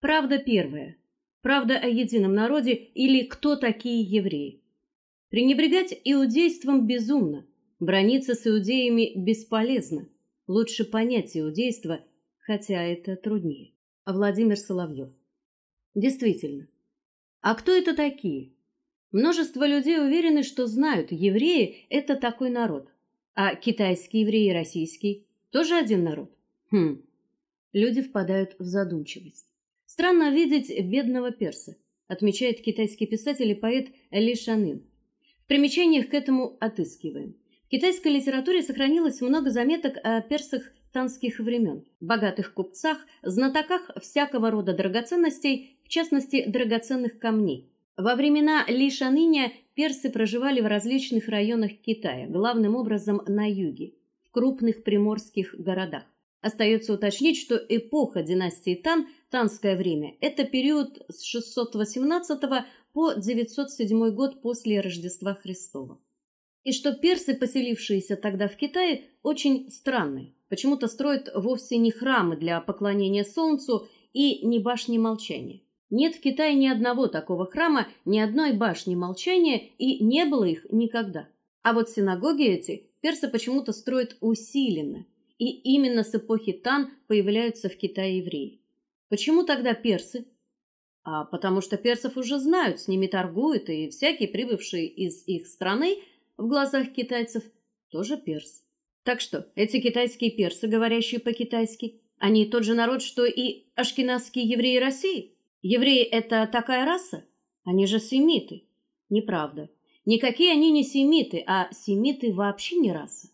Правда первая. Правда о едином народе или кто такие евреи. Пренебрегать иудейством безумно, браниться с иудеями бесполезно. Лучше понять иудейство, хотя это труднее. Владимир Соловьев. Действительно. А кто это такие? Множество людей уверены, что знают, евреи это такой народ. А китайские евреи и российские тоже один народ. Хм. Люди впадают в задумчивость. Странно видеть бедного перса, отмечает китайский писатель и поэт Ли Шанин. В примечаниях к этому отыскиваем. В китайской литературе сохранилось много заметок о персах танских времен, богатых купцах, знатоках всякого рода драгоценностей, в частности, драгоценных камней. Во времена Ли Шаныня персы проживали в различных районах Китая, главным образом на юге, в крупных приморских городах. Остается уточнить, что эпоха династии Тан, танское время это период с 618 по 907 год после Рождества Христова. И что персы, поселившиеся тогда в Китае, очень странные. Почему-то строят вовсе не храмы для поклонения солнцу и не башни молчания. Нет в Китае ни одного такого храма, ни одной башни молчания, и не было их никогда. А вот синагоги эти персы почему-то строят усиленно, и именно с эпохи Тан появляются в Китае евреи. Почему тогда персы? а потому что персов уже знают, с ними торгуют, и всякий прибывший из их страны в глазах китайцев тоже перс. Так что, эти китайские персы, говорящие по-китайски, они тот же народ, что и ашкеназские евреи России? Евреи это такая раса? Они же семиты. Неправда. Никакие они не семиты, а семиты вообще не раса.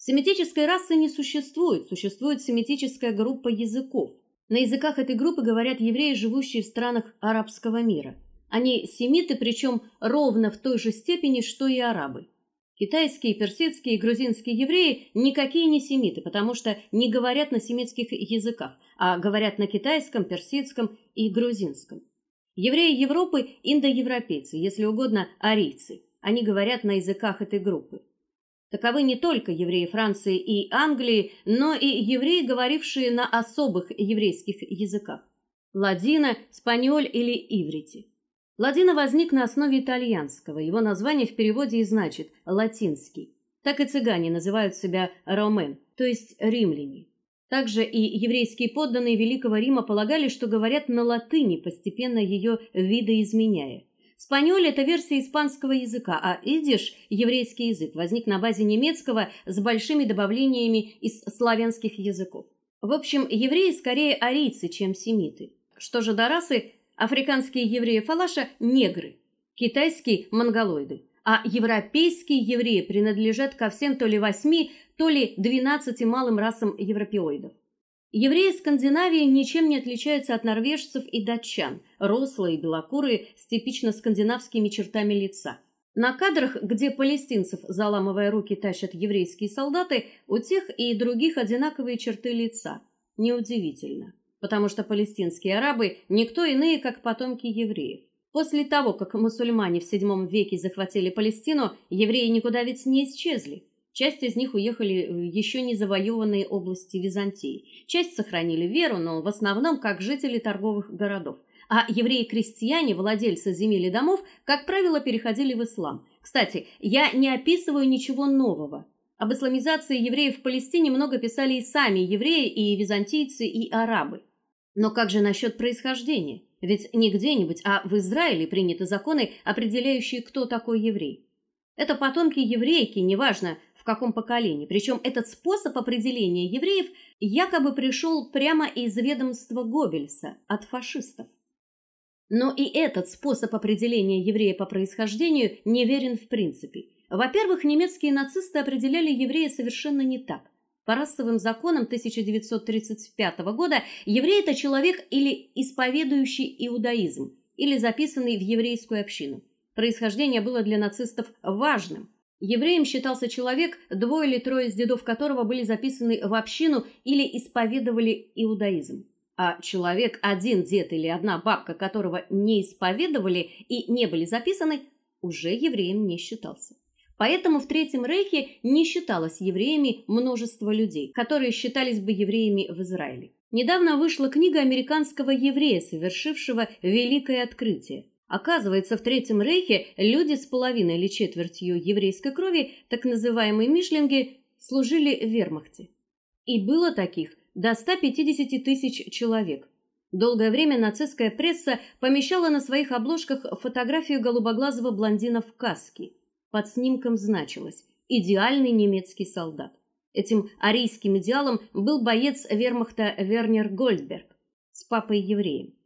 Семитической расы не существует, существует семитическая группа языков. На языках этой группы говорят евреи, живущие в странах арабского мира. Они семиты, причем ровно в той же степени, что и арабы. Китайские, персидские и грузинские евреи никакие не семиты, потому что не говорят на семитских языках, а говорят на китайском, персидском и грузинском. Евреи Европы индоевропейцы, если угодно, арийцы. Они говорят на языках этой группы. Таковы не только евреи Франции и Англии, но и евреи, говорившие на особых еврейских языках: ладино, спаньоль или иврите. Ладино возник на основе итальянского. Его название в переводе и значит латинский. Так и цыгане называют себя ромен, то есть римляне. Также и еврейские подданные Великого Рима полагали, что говорят на латыни, постепенно ее видоизменяя. Спаньоль это версия испанского языка, а идиш еврейский язык возник на базе немецкого с большими добавлениями из славянских языков. В общем, евреи скорее арийцы, чем семиты. Что же до расы, африканские евреи фалаша негры, китайские монголоиды, а европейские евреи принадлежат ко всем то ли восьми, то ли двенадцати малым расам европеоидов. Евреи Скандинавии ничем не отличаются от норвежцев и датчан, рослые, белокурые, с типично скандинавскими чертами лица. На кадрах, где палестинцев, заламывая руки, тащат еврейские солдаты, у тех и других одинаковые черты лица. Неудивительно, потому что палестинские арабы никто иные, как потомки евреев. После того, как мусульмане в VII веке захватили Палестину, евреи никуда ведь не исчезли. Часть из них уехали в еще не завоеванные области Византии. Часть сохранили веру, но в основном как жители торговых городов. А евреи-крестьяне, владельцы земель и домов, как правило, переходили в ислам. Кстати, я не описываю ничего нового. Об исламизации евреев в Палестине много писали и сами евреи, и византийцы, и арабы. Но как же насчет происхождения? Ведь не где-нибудь, а в Израиле приняты законы, определяющие, кто такой еврей. Это потомки еврейки, неважно, каком поколении. Причем этот способ определения евреев якобы пришел прямо из ведомства Гоббельса от фашистов. Но и этот способ определения еврея по происхождению неверен в принципе. Во-первых, немецкие нацисты определяли еврея совершенно не так. По расовым законам 1935 года еврей это человек или исповедующий иудаизм, или записанный в еврейскую общину. Происхождение было для нацистов важным. Евреем считался человек, двое или трое из дедов которого были записаны в общину или исповедовали иудаизм. А человек, один дед или одна бабка, которого не исповедовали и не были записаны, уже евреем не считался. Поэтому в Третьем рейхе не считалось евреями множество людей, которые считались бы евреями в Израиле. Недавно вышла книга американского еврея, совершившего великое открытие. Оказывается, в Третьем Рейхе люди с половиной или четвертью еврейской крови, так называемые мишлинги, служили в вермахте. И было таких до 150 тысяч человек. Долгое время нацистская пресса помещала на своих обложках фотографию голубоглазого блондина в каске. Под снимком значилось: идеальный немецкий солдат. Этим арийским идеалом был боец Вермахта Вернер Гольдберг с папой-евреем.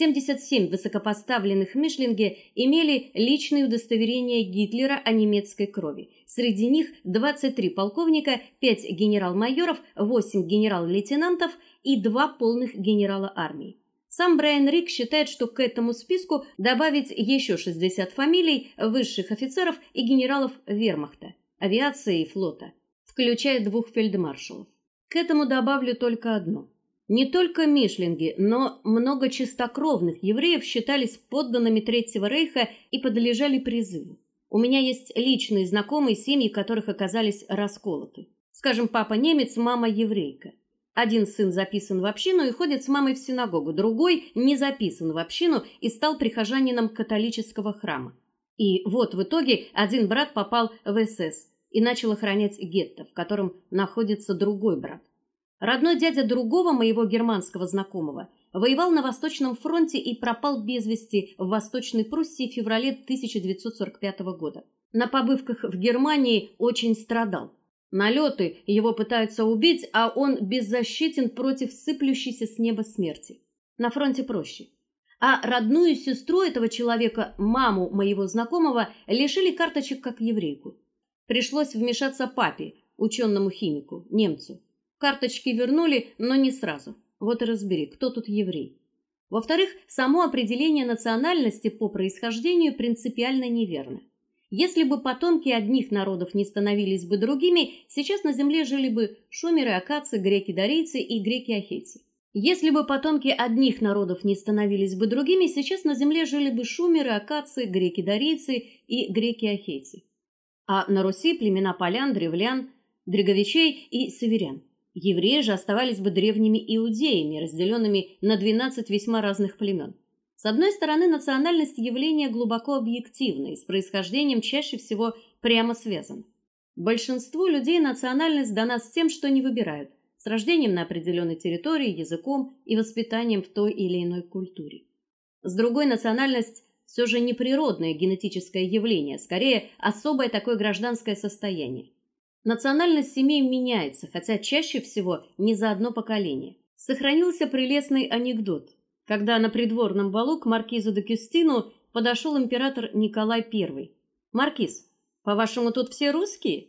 77 высокопоставленных Мишлинге имели личные удостоверения Гитлера о немецкой крови. Среди них 23 полковника, 5 генерал-майоров, 8 генерал-лейтенантов и 2 полных генерала армии. Сам Брайан Рик считает, что к этому списку добавить еще 60 фамилий высших офицеров и генералов Вермахта, авиации и флота включая двух фельдмаршалов. К этому добавлю только одно. Не только мишлинги, но много чистокровных евреев считались подданными Третьего рейха и подлежали призыву. У меня есть личные знакомые, семьи которых оказались расколоты. Скажем, папа немец, мама еврейка. Один сын записан в общину и ходит с мамой в синагогу, другой не записан в общину и стал прихожанином католического храма. И вот в итоге один брат попал в СС, и начал охранять гетто, в котором находится другой брат. Родной дядя другого моего германского знакомого воевал на Восточном фронте и пропал без вести в Восточной Пруссии в феврале 1945 года. На побывках в Германии очень страдал. Налеты его пытаются убить, а он беззащитен против сыплющейся с неба смерти. На фронте проще. А родную сестру этого человека, маму моего знакомого, лишили карточек как еврейку. Пришлось вмешаться папе, ученому химику, немцу. Карточки вернули, но не сразу. Вот и разбери, кто тут еврей. Во-вторых, само определение национальности по происхождению принципиально неверно. Если бы потомки одних народов не становились бы другими, сейчас на земле жили бы шумеры, акацы, греки-дарийцы и греки-ахейцы. Если бы потомки одних народов не становились бы другими, сейчас на земле жили бы шумеры, акацы, греки-дарийцы и греки-ахейцы а на Руси племена полян, древлян, дреговичей и северян. Евреи же оставались бы древними иудеями, разделенными на 12 весьма разных племен. С одной стороны, национальность явление глубоко объективное, с происхождением чаще всего прямо связано. Большинству людей национальность дана с тем, что не выбирают, с рождением на определенной территории, языком и воспитанием в той или иной культуре. С другой национальность все же не природное генетическое явление, скорее особое такое гражданское состояние. Национальность семей меняется, хотя чаще всего не за одно поколение. Сохранился прелестный анекдот, когда на придворном балу к маркизу де Кюстину подошел император Николай I. Маркиз, по-вашему, тут все русские?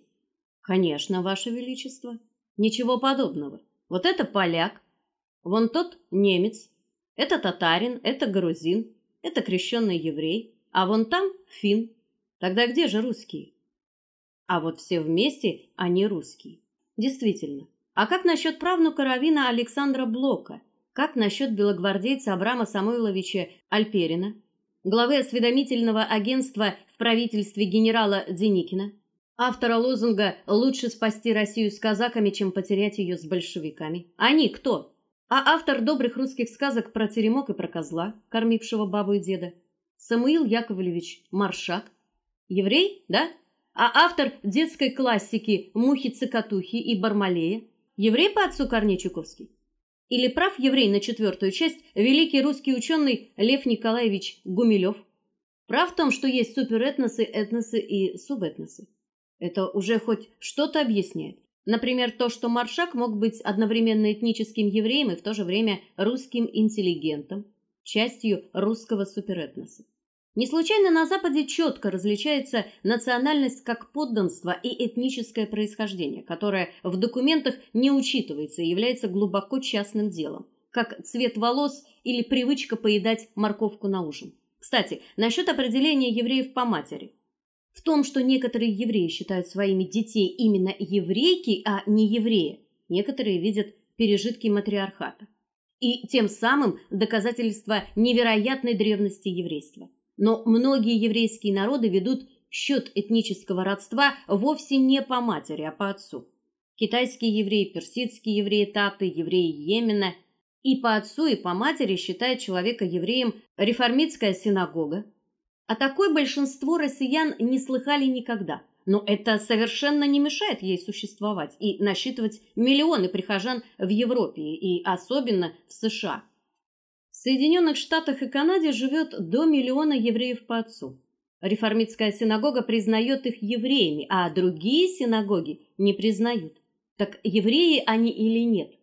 Конечно, ваше величество. Ничего подобного. Вот это поляк, вон тот немец, это татарин, это грузин, это крещенный еврей, а вон там фин. Тогда где же русские? А вот все вместе они русские. Действительно. А как насчет правнука равина Александра Блока? Как насчет белогвардейца Абрама Самойловича Альперина, главы осведомительного агентства в правительстве генерала Деникина, автора лозунга «Лучше спасти Россию с казаками, чем потерять ее с большевиками». Они кто? А автор добрых русских сказок про теремок и про козла, кормившего бабу и деда, Самуил Яковлевич Маршак, еврей, да? А автор детской классики Мухи-цикатухи и Бармалея, еврей по отцу Корней Чуковский. Или прав еврей на четвертую часть великий русский ученый Лев Николаевич Гумилев. Прав в том, что есть суперэтносы, этносы и субэтносы. Это уже хоть что-то объясняет. Например, то, что Маршак мог быть одновременно этническим евреем и в то же время русским интеллигентом, частью русского суперэтноса. Не случайно на западе четко различается национальность как подданство и этническое происхождение, которое в документах не учитывается и является глубоко частным делом, как цвет волос или привычка поедать морковку на ужин. Кстати, насчет определения евреев по матери. В том, что некоторые евреи считают своими детей именно еврейки, а не евреи, некоторые видят пережитки матриархата. И тем самым доказательство невероятной древности еврейства. Но многие еврейские народы ведут счет этнического родства вовсе не по матери, а по отцу. Китайские евреи, персидские евреи, таты, евреи Йемена, И по отцу, и по матери считает человека евреем реформистская синагога. О такой большинство россиян не слыхали никогда. Но это совершенно не мешает ей существовать и насчитывать миллионы прихожан в Европе и особенно в США. В Соединенных Штатах и Канаде живет до миллиона евреев по отцу. Реформистская синагога признает их евреями, а другие синагоги не признают. Так евреи они или нет?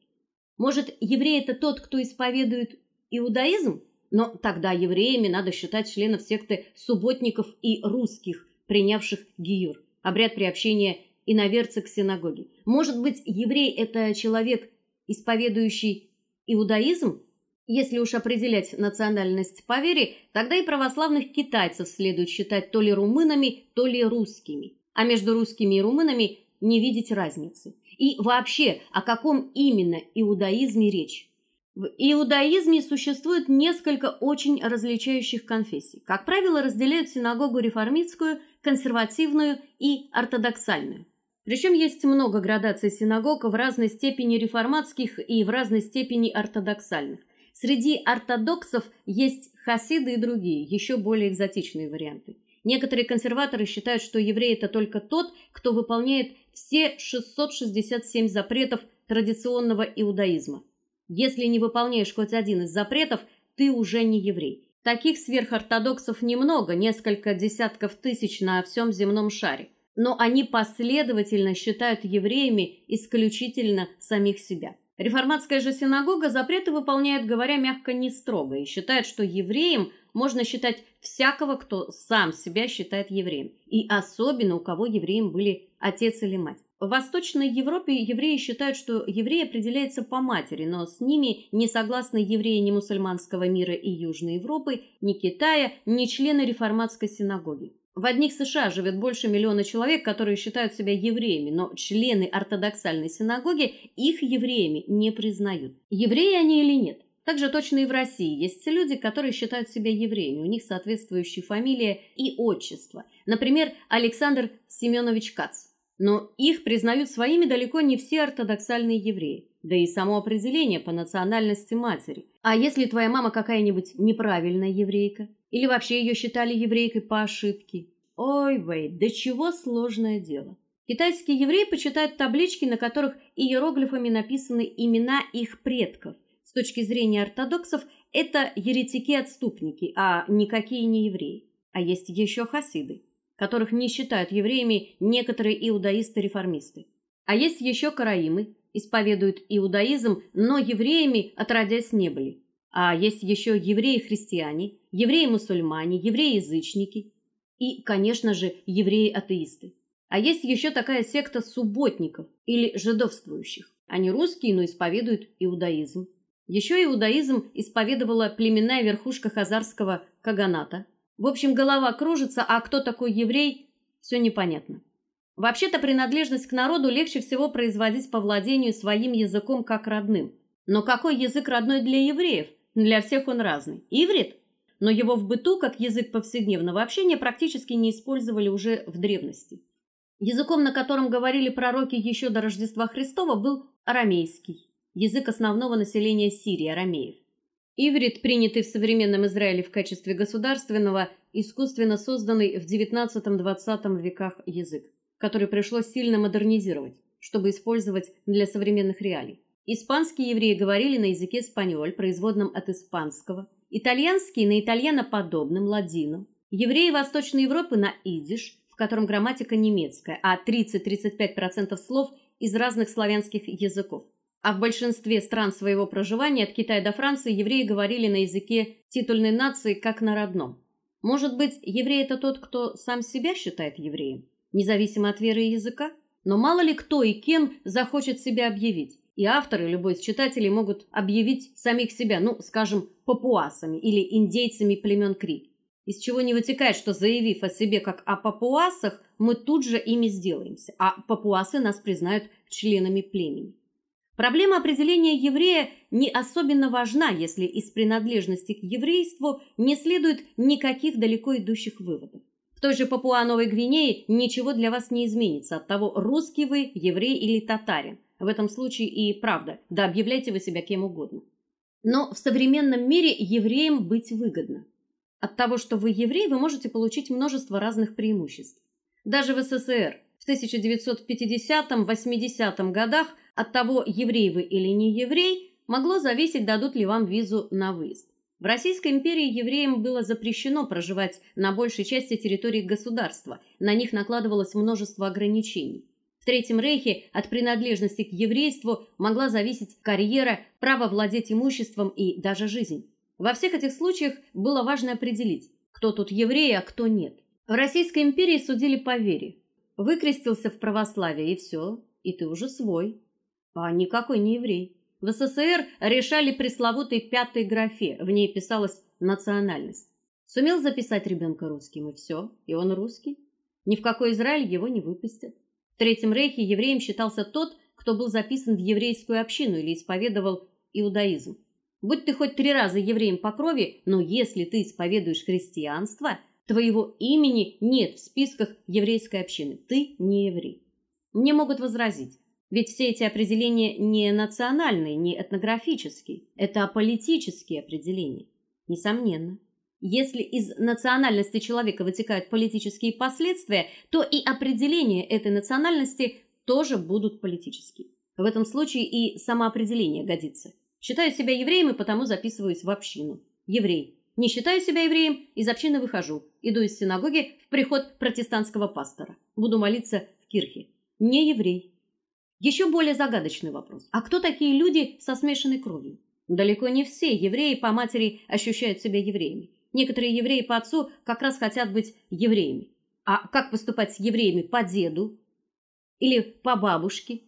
Может, еврей это тот, кто исповедует иудаизм? Но тогда евреями надо считать членов секты субботников и русских, принявших гиюр, обряд приобщения иноверца к синагоге. Может быть, еврей это человек, исповедующий иудаизм? Если уж определять национальность по вере, тогда и православных китайцев следует считать то ли румынами, то ли русскими. А между русскими и румынами не видеть разницы. И вообще, о каком именно иудаизме речь? В иудаизме существует несколько очень различающих конфессий. Как правило, разделяют синагогу реформистскую, консервативную и ортодоксальную. Причем есть много градаций синагог в разной степени реформатских и в разной степени ортодоксальных. Среди ортодоксов есть хасиды и другие, еще более экзотичные варианты. Некоторые консерваторы считают, что еврей это только тот, кто выполняет все 667 запретов традиционного иудаизма. Если не выполняешь хоть один из запретов, ты уже не еврей. Таких сверхортодоксов немного, несколько десятков тысяч на всем земном шаре. Но они последовательно считают евреями исключительно самих себя. Реформатская же синагога запреты выполняет, говоря мягко, не строго и считает, что евреем можно считать всякого, кто сам себя считает евреем, и особенно у кого евреем были отец или мать. В Восточной Европе евреи считают, что еврей определяется по матери, но с ними не согласны евреи ни мусульманского мира и Южной Европы, ни Китая, ни члены реформатской синагоги. В одних США живет больше миллиона человек, которые считают себя евреями, но члены ортодоксальной синагоги их евреями не признают. Евреи они или нет? Также точно и в России есть люди, которые считают себя евреями, у них соответствующие фамилия и отчество. Например, Александр Семенович Кац. Но их признают своими далеко не все ортодоксальные евреи, да и само определение по национальности матери. А если твоя мама какая-нибудь неправильная еврейка? Или вообще ее считали еврейкой по ошибке. Ой, вей, до чего сложное дело. Китайские евреи почитают таблички, на которых иероглифами написаны имена их предков. С точки зрения ортодоксов это еретики-отступники, а никакие не евреи. А есть еще хасиды, которых не считают евреями некоторые иудаисты-реформисты. А есть еще караимы, исповедуют иудаизм, но евреями отродясь не были. А есть еще евреи-христиане, евреи-мусульмане, евреи-язычники и, конечно же, евреи-атеисты. А есть еще такая секта субботников или жидовствующих. Они русские, но исповедуют иудаизм. Еще иудаизм исповедовала племенная верхушка хазарского каганата. В общем, голова кружится, а кто такой еврей все непонятно. Вообще-то принадлежность к народу легче всего производить по владению своим языком как родным. Но какой язык родной для евреев? Для всех он разный. Иврит, но его в быту как язык повседневного общения практически не использовали уже в древности. Языком, на котором говорили пророки еще до Рождества Христова, был арамейский, язык основного населения Сирии арамеев. Иврит, принятый в современном Израиле в качестве государственного, искусственно созданный в XIX-XX веках язык, который пришлось сильно модернизировать, чтобы использовать для современных реалий. Испанские евреи говорили на языке спаньоль, производном от испанского, итальянские на итальяноподобном ладином, евреи Восточной Европы на идиш, в котором грамматика немецкая, а 30-35% слов из разных славянских языков. А в большинстве стран своего проживания от Китая до Франции евреи говорили на языке титульной нации как на родном. Может быть, еврей это тот, кто сам себя считает евреем, независимо от веры и языка? Но мало ли кто и кем захочет себя объявить и авторы, любой из читателей могут объявить самих себя, ну, скажем, папуасами или индейцами племен Кри. Из чего не вытекает, что заявив о себе как о папуасах, мы тут же ими сделаемся, а папуасы нас признают членами племени. Проблема определения еврея не особенно важна, если из принадлежности к еврейству не следует никаких далеко идущих выводов. В той же Папуа-Новой Гвинее ничего для вас не изменится от того, русский вы, еврей или татарин. В этом случае и правда, да объявляйте вы себя кем угодно. Но в современном мире евреям быть выгодно. От того, что вы еврей, вы можете получить множество разных преимуществ. Даже в СССР в 1950-80 годах от того, еврей вы или не еврей, могло зависеть, дадут ли вам визу на выезд. В Российской империи евреям было запрещено проживать на большей части территории государства. На них накладывалось множество ограничений. Третьем рейхе от принадлежности к еврейству могла зависеть карьера, право владеть имуществом и даже жизнь. Во всех этих случаях было важно определить, кто тут еврей, а кто нет. В Российской империи судили по вере. Выкрестился в православие и все, и ты уже свой, а никакой не еврей. В СССР решали пресловутой пятой графе, в ней писалась национальность. Сумел записать ребенка русским и все, и он русский. Ни в какой Израиль его не выпустят. В Третьем рейхе евреем считался тот, кто был записан в еврейскую общину или исповедовал иудаизм. Будь ты хоть три раза евреем по крови, но если ты исповедуешь христианство, твоего имени нет в списках еврейской общины. Ты не еврей. Мне могут возразить: ведь все эти определения не национальные, не этнографические, это политические определения. Несомненно. Если из национальности человека вытекают политические последствия, то и определения этой национальности тоже будут политические. В этом случае и самоопределение годится. Считаю себя евреем и потому записываюсь в общину. Еврей. Не считаю себя евреем, из общины выхожу. Иду из синагоги в приход протестантского пастора. Буду молиться в кирхе. Не еврей. Еще более загадочный вопрос. А кто такие люди со смешанной кровью? Далеко не все евреи по матери ощущают себя евреями. Некоторые евреи по отцу как раз хотят быть евреями. А как поступать с евреями по деду или по бабушке?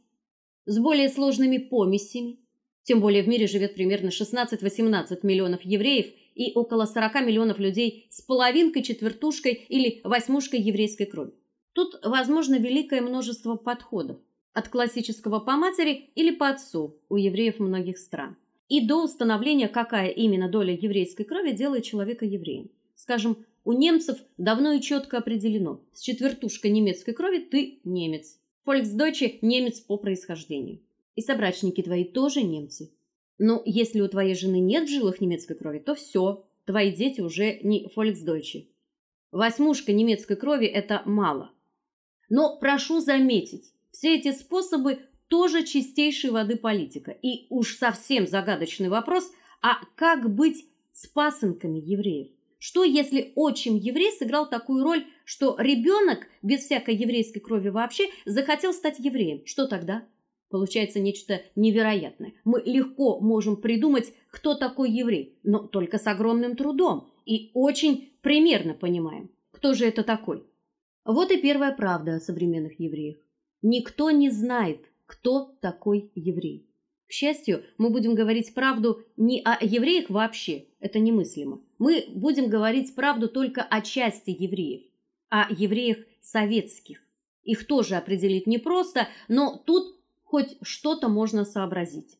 С более сложными помесями? Тем более в мире живет примерно 16-18 миллионов евреев и около 40 миллионов людей с половинкой, четвертушкой или восьмушкой еврейской крови. Тут возможно великое множество подходов, от классического по матери или по отцу у евреев многих стран, и до установления, какая именно доля еврейской крови делает человека евреем. Скажем, у немцев давно и четко определено: с четвертушкой немецкой крови ты немец. Фольксдойче немец по происхождению и собрачники твои тоже немцы. Но если у твоей жены нет в жилах немецкой крови, то все, твои дети уже не фольксдойче. Восьмушка немецкой крови это мало. Но прошу заметить, все эти способы тоже чистейшей воды политика. И уж совсем загадочный вопрос: а как быть с пасынками евреев? Что если отчим еврей сыграл такую роль, что ребенок без всякой еврейской крови вообще захотел стать евреем? Что тогда? Получается нечто невероятное. Мы легко можем придумать, кто такой еврей, но только с огромным трудом и очень примерно понимаем, кто же это такой. Вот и первая правда о современных евреях. Никто не знает, кто такой еврей. К счастью, мы будем говорить правду не о евреях вообще, это немыслимо. Мы будем говорить правду только о части евреев, о евреях советских. Их тоже определить непросто, но тут хоть что-то можно сообразить.